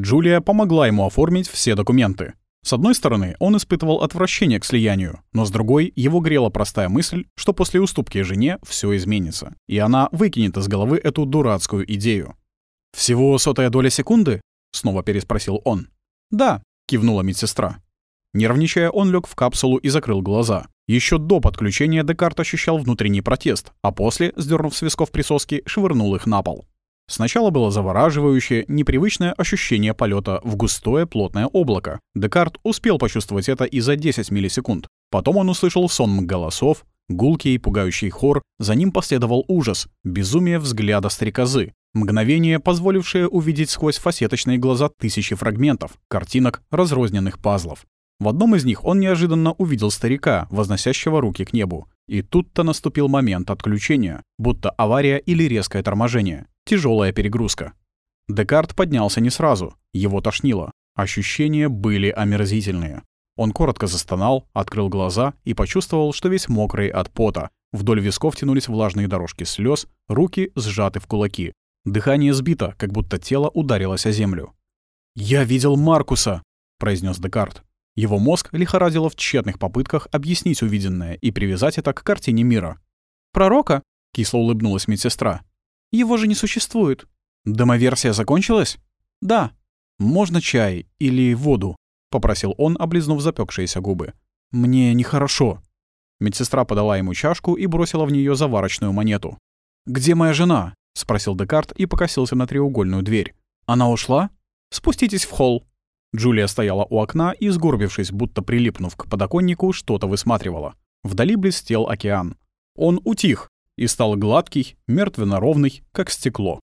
Джулия помогла ему оформить все документы. С одной стороны, он испытывал отвращение к слиянию, но с другой, его грела простая мысль, что после уступки жене все изменится, и она выкинет из головы эту дурацкую идею. «Всего сотая доля секунды?» — снова переспросил он. «Да», — кивнула медсестра. Нервничая, он лег в капсулу и закрыл глаза. Еще до подключения Декарт ощущал внутренний протест, а после, сдернув с висков присоски, швырнул их на пол. Сначала было завораживающее, непривычное ощущение полета в густое плотное облако. Декарт успел почувствовать это и за 10 миллисекунд. Потом он услышал сон голосов, гулкий и пугающий хор, за ним последовал ужас, безумие взгляда стрекозы, мгновение, позволившее увидеть сквозь фасеточные глаза тысячи фрагментов, картинок, разрозненных пазлов. В одном из них он неожиданно увидел старика, возносящего руки к небу. И тут-то наступил момент отключения, будто авария или резкое торможение. Тяжелая перегрузка. Декарт поднялся не сразу. Его тошнило. Ощущения были омерзительные. Он коротко застонал, открыл глаза и почувствовал, что весь мокрый от пота. Вдоль висков тянулись влажные дорожки слез, руки сжаты в кулаки. Дыхание сбито, как будто тело ударилось о землю. «Я видел Маркуса!» — произнес Декарт. Его мозг лихорадило в тщетных попытках объяснить увиденное и привязать это к картине мира. «Пророка?» — кисло улыбнулась медсестра. Его же не существует. Домоверсия закончилась? Да. Можно чай или воду? Попросил он, облизнув запекшиеся губы. Мне нехорошо. Медсестра подала ему чашку и бросила в нее заварочную монету. «Где моя жена?» — спросил Декарт и покосился на треугольную дверь. «Она ушла?» «Спуститесь в холл». Джулия стояла у окна и, сгорбившись, будто прилипнув к подоконнику, что-то высматривала. Вдали блестел океан. Он утих, и стал гладкий, мертвенно-ровный, как стекло.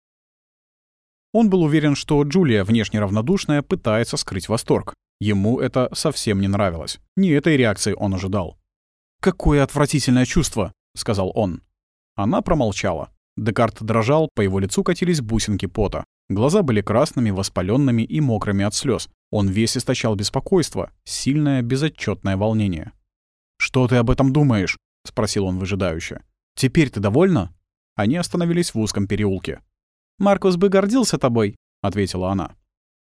Он был уверен, что Джулия, внешне равнодушная, пытается скрыть восторг. Ему это совсем не нравилось. Не этой реакции он ожидал. «Какое отвратительное чувство!» — сказал он. Она промолчала. Декарт дрожал, по его лицу катились бусинки пота. Глаза были красными, воспаленными и мокрыми от слез. Он весь источал беспокойство, сильное, безотчетное волнение. «Что ты об этом думаешь?» — спросил он выжидающе. Теперь ты довольна?» Они остановились в узком переулке. «Маркус бы гордился тобой», — ответила она.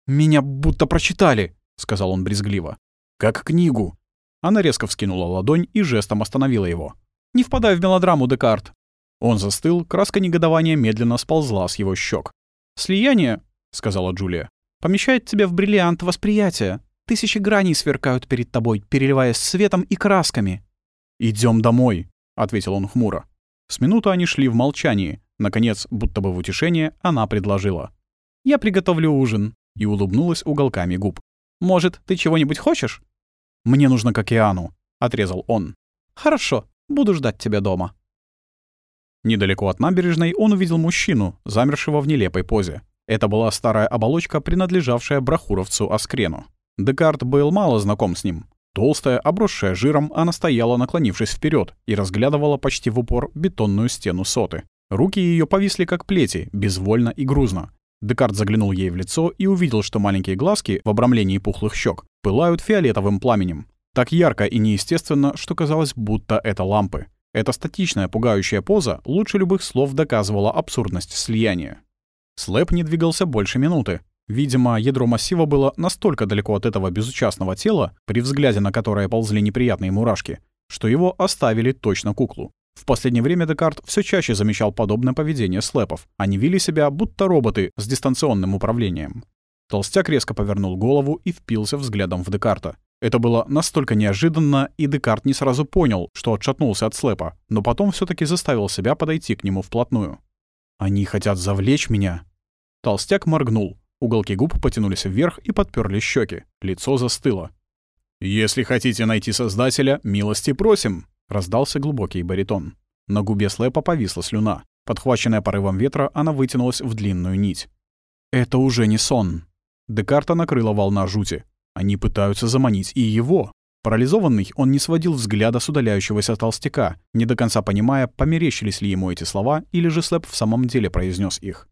«Меня будто прочитали», — сказал он брезгливо. «Как книгу». Она резко вскинула ладонь и жестом остановила его. «Не впадай в мелодраму, Декарт». Он застыл, краска негодования медленно сползла с его щек. «Слияние», — сказала Джулия, — «помещает тебя в бриллиант восприятия. Тысячи граней сверкают перед тобой, переливаясь светом и красками». Идем домой», — ответил он хмуро. С минуту они шли в молчании. Наконец, будто бы в утешение, она предложила. «Я приготовлю ужин», и улыбнулась уголками губ. «Может, ты чего-нибудь хочешь?» «Мне нужно к океану», — отрезал он. «Хорошо, буду ждать тебя дома». Недалеко от набережной он увидел мужчину, замершего в нелепой позе. Это была старая оболочка, принадлежавшая брахуровцу Аскрену. Декарт был мало знаком с ним. Толстая, обросшая жиром, она стояла, наклонившись вперед, и разглядывала почти в упор бетонную стену соты. Руки ее повисли как плети, безвольно и грузно. Декарт заглянул ей в лицо и увидел, что маленькие глазки в обрамлении пухлых щек пылают фиолетовым пламенем. Так ярко и неестественно, что казалось, будто это лампы. Эта статичная, пугающая поза лучше любых слов доказывала абсурдность слияния. Слэп не двигался больше минуты, Видимо, ядро массива было настолько далеко от этого безучастного тела, при взгляде на которое ползли неприятные мурашки, что его оставили точно куклу. В последнее время Декарт все чаще замечал подобное поведение слэпов. Они вели себя будто роботы с дистанционным управлением. Толстяк резко повернул голову и впился взглядом в Декарта. Это было настолько неожиданно, и Декарт не сразу понял, что отшатнулся от слэпа, но потом все таки заставил себя подойти к нему вплотную. «Они хотят завлечь меня». Толстяк моргнул. Уголки губ потянулись вверх и подперли щеки. Лицо застыло. «Если хотите найти Создателя, милости просим!» — раздался глубокий баритон. На губе Слэпа повисла слюна. Подхваченная порывом ветра, она вытянулась в длинную нить. «Это уже не сон». Декарта накрыла волна жути. Они пытаются заманить и его. Парализованный, он не сводил взгляда с удаляющегося толстяка, не до конца понимая, померещились ли ему эти слова, или же Слэп в самом деле произнес их.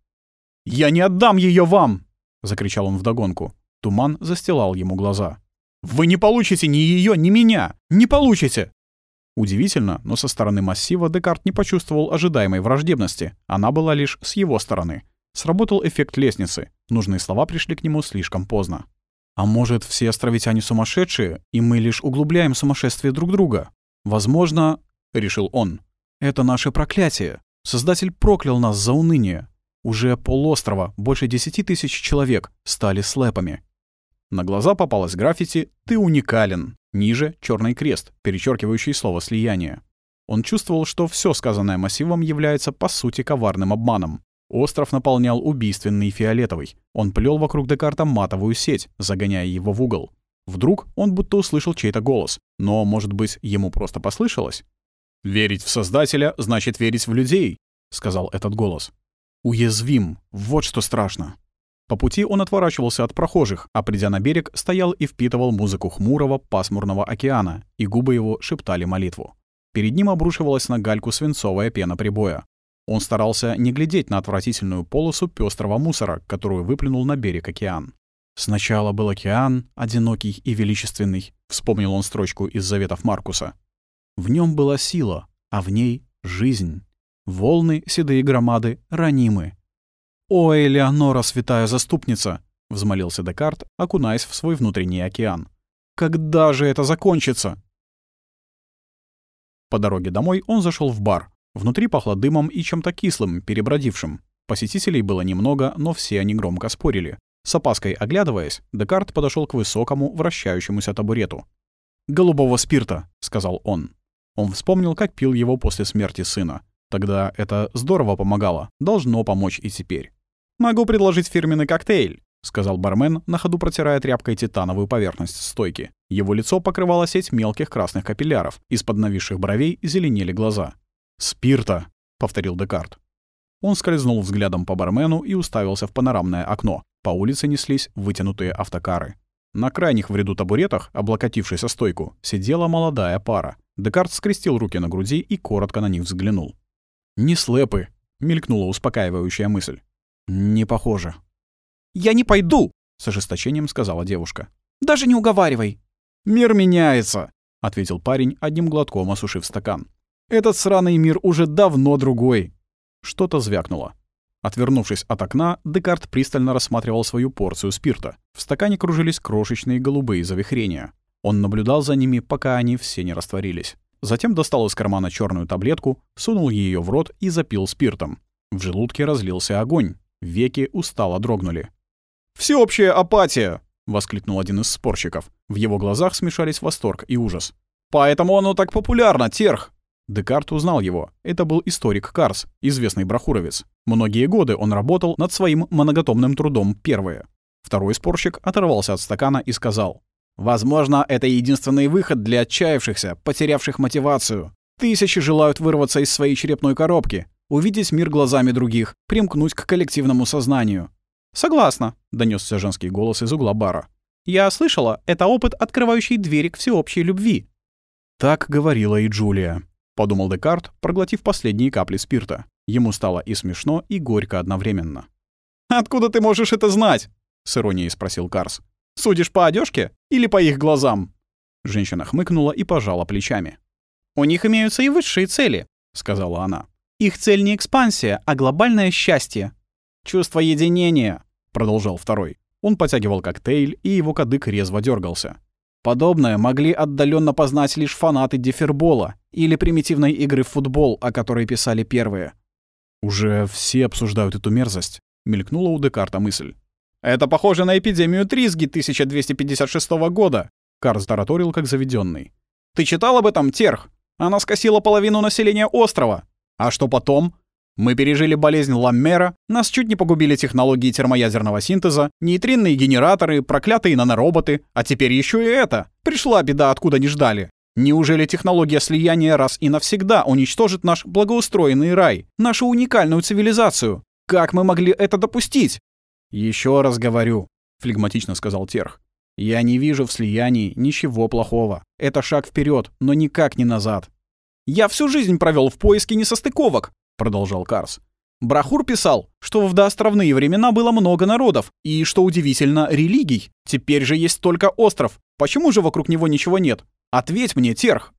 «Я не отдам ее вам!» — закричал он вдогонку. Туман застилал ему глаза. «Вы не получите ни ее, ни меня! Не получите!» Удивительно, но со стороны массива Декарт не почувствовал ожидаемой враждебности. Она была лишь с его стороны. Сработал эффект лестницы. Нужные слова пришли к нему слишком поздно. А может, все островитяне сумасшедшие, и мы лишь углубляем сумасшествие друг друга? Возможно, — решил он, — это наше проклятие. Создатель проклял нас за уныние. Уже полуострова, больше десяти тысяч человек, стали слэпами. На глаза попалось граффити «Ты уникален». Ниже — черный крест, перечеркивающий слово «слияние». Он чувствовал, что все сказанное массивом является по сути коварным обманом. Остров наполнял убийственный фиолетовый. Он плел вокруг Декарта матовую сеть, загоняя его в угол. Вдруг он будто услышал чей-то голос, но, может быть, ему просто послышалось? «Верить в Создателя значит верить в людей», — сказал этот голос. «Уязвим. Вот что страшно». По пути он отворачивался от прохожих, а придя на берег, стоял и впитывал музыку хмурого, пасмурного океана, и губы его шептали молитву. Перед ним обрушивалась на гальку свинцовая пена прибоя. Он старался не глядеть на отвратительную полосу пестрого мусора, которую выплюнул на берег океан. «Сначала был океан, одинокий и величественный», — вспомнил он строчку из заветов Маркуса. В нем была сила, а в ней — жизнь. Волны, седые громады, ранимы. «О, Элеонора, святая заступница!» — взмолился Декарт, окунаясь в свой внутренний океан. «Когда же это закончится?» По дороге домой он зашел в бар. Внутри пахло дымом и чем-то кислым, перебродившим. Посетителей было немного, но все они громко спорили. С опаской оглядываясь, Декарт подошел к высокому, вращающемуся табурету. «Голубого спирта», — сказал он. Он вспомнил, как пил его после смерти сына. Тогда это здорово помогало, должно помочь и теперь. «Могу предложить фирменный коктейль», — сказал бармен, на ходу протирая тряпкой титановую поверхность стойки. Его лицо покрывала сеть мелких красных капилляров, из-под нависших бровей зеленели глаза. «Спирта», — повторил Декарт. Он скользнул взглядом по бармену и уставился в панорамное окно. По улице неслись вытянутые автокары. На крайних в ряду табуретах, облокотившись о стойку, сидела молодая пара. Декарт скрестил руки на груди и коротко на них взглянул. «Не слэпы», — мелькнула успокаивающая мысль. «Не похоже». «Я не пойду!» — с ожесточением сказала девушка. «Даже не уговаривай!» «Мир меняется!» — ответил парень, одним глотком осушив стакан. «Этот сраный мир уже давно другой!» Что-то звякнуло. Отвернувшись от окна, Декарт пристально рассматривал свою порцию спирта. В стакане кружились крошечные голубые завихрения. Он наблюдал за ними, пока они все не растворились. Затем достал из кармана черную таблетку, сунул ее в рот и запил спиртом. В желудке разлился огонь. Веки устало дрогнули. «Всеобщая апатия!» — воскликнул один из спорщиков. В его глазах смешались восторг и ужас. «Поэтому оно так популярно, Терх!» Декарт узнал его. Это был историк Карс, известный брахуровец. Многие годы он работал над своим многотомным трудом «Первое». Второй спорщик оторвался от стакана и сказал. «Возможно, это единственный выход для отчаявшихся, потерявших мотивацию. Тысячи желают вырваться из своей черепной коробки, увидеть мир глазами других, примкнуть к коллективному сознанию. «Согласна», — донесся женский голос из угла бара. «Я слышала, это опыт, открывающий двери к всеобщей любви». Так говорила и Джулия, — подумал Декарт, проглотив последние капли спирта. Ему стало и смешно, и горько одновременно. «Откуда ты можешь это знать?» — с иронией спросил Карс. «Судишь по одежке или по их глазам?» Женщина хмыкнула и пожала плечами. «У них имеются и высшие цели», — сказала она. Их цель не экспансия, а глобальное счастье. «Чувство единения», — продолжал второй. Он потягивал коктейль, и его кадык резво дергался. Подобное могли отдаленно познать лишь фанаты дефербола или примитивной игры в футбол, о которой писали первые. «Уже все обсуждают эту мерзость», — мелькнула у Декарта мысль. «Это похоже на эпидемию Тризги 1256 года», — Карс тараторил как заведенный. «Ты читал об этом, Терх? Она скосила половину населения острова. А что потом? Мы пережили болезнь Ламмера, нас чуть не погубили технологии термоядерного синтеза, нейтринные генераторы, проклятые нанороботы, а теперь еще и это. Пришла беда, откуда не ждали. Неужели технология слияния раз и навсегда уничтожит наш благоустроенный рай, нашу уникальную цивилизацию? Как мы могли это допустить? Еще раз говорю, флегматично сказал Терх. Я не вижу в слиянии ничего плохого. Это шаг вперед, но никак не назад. «Я всю жизнь провел в поиске несостыковок», — продолжал Карс. Брахур писал, что в доостровные времена было много народов, и, что удивительно, религий. Теперь же есть только остров. Почему же вокруг него ничего нет? Ответь мне, Терх.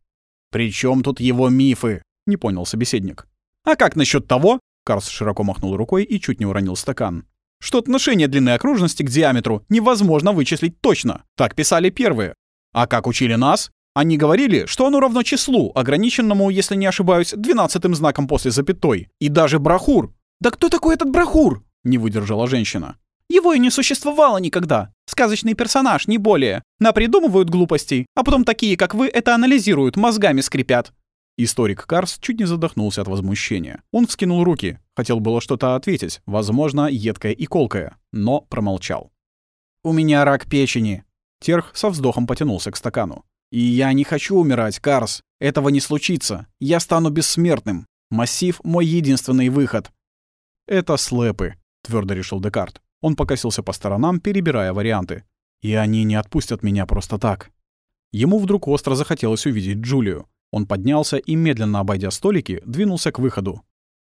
«При чем тут его мифы?» — не понял собеседник. «А как насчет того, Карс широко махнул рукой и чуть не уронил стакан. «Что отношение длины окружности к диаметру невозможно вычислить точно. Так писали первые. А как учили нас? Они говорили, что оно равно числу, ограниченному, если не ошибаюсь, двенадцатым знаком после запятой. И даже брахур. «Да кто такой этот брахур?» — не выдержала женщина. «Его и не существовало никогда. Сказочный персонаж, не более. Напридумывают глупостей, а потом такие, как вы, это анализируют, мозгами скрипят. Историк Карс чуть не задохнулся от возмущения. Он вскинул руки, хотел было что-то ответить, возможно, едкое и колкое, но промолчал. «У меня рак печени». Терх со вздохом потянулся к стакану. «И я не хочу умирать, Карс. Этого не случится. Я стану бессмертным. Массив — мой единственный выход». «Это слэпы», — твердо решил Декарт. Он покосился по сторонам, перебирая варианты. «И они не отпустят меня просто так». Ему вдруг остро захотелось увидеть Джулию. Он поднялся и, медленно обойдя столики, двинулся к выходу.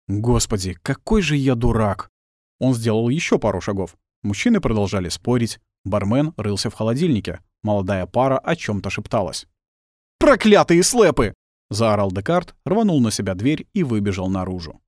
«Господи, какой же я дурак!» Он сделал еще пару шагов. Мужчины продолжали спорить. Бармен рылся в холодильнике. Молодая пара о чем то шепталась. «Проклятые слэпы!» — заорал Декарт, рванул на себя дверь и выбежал наружу.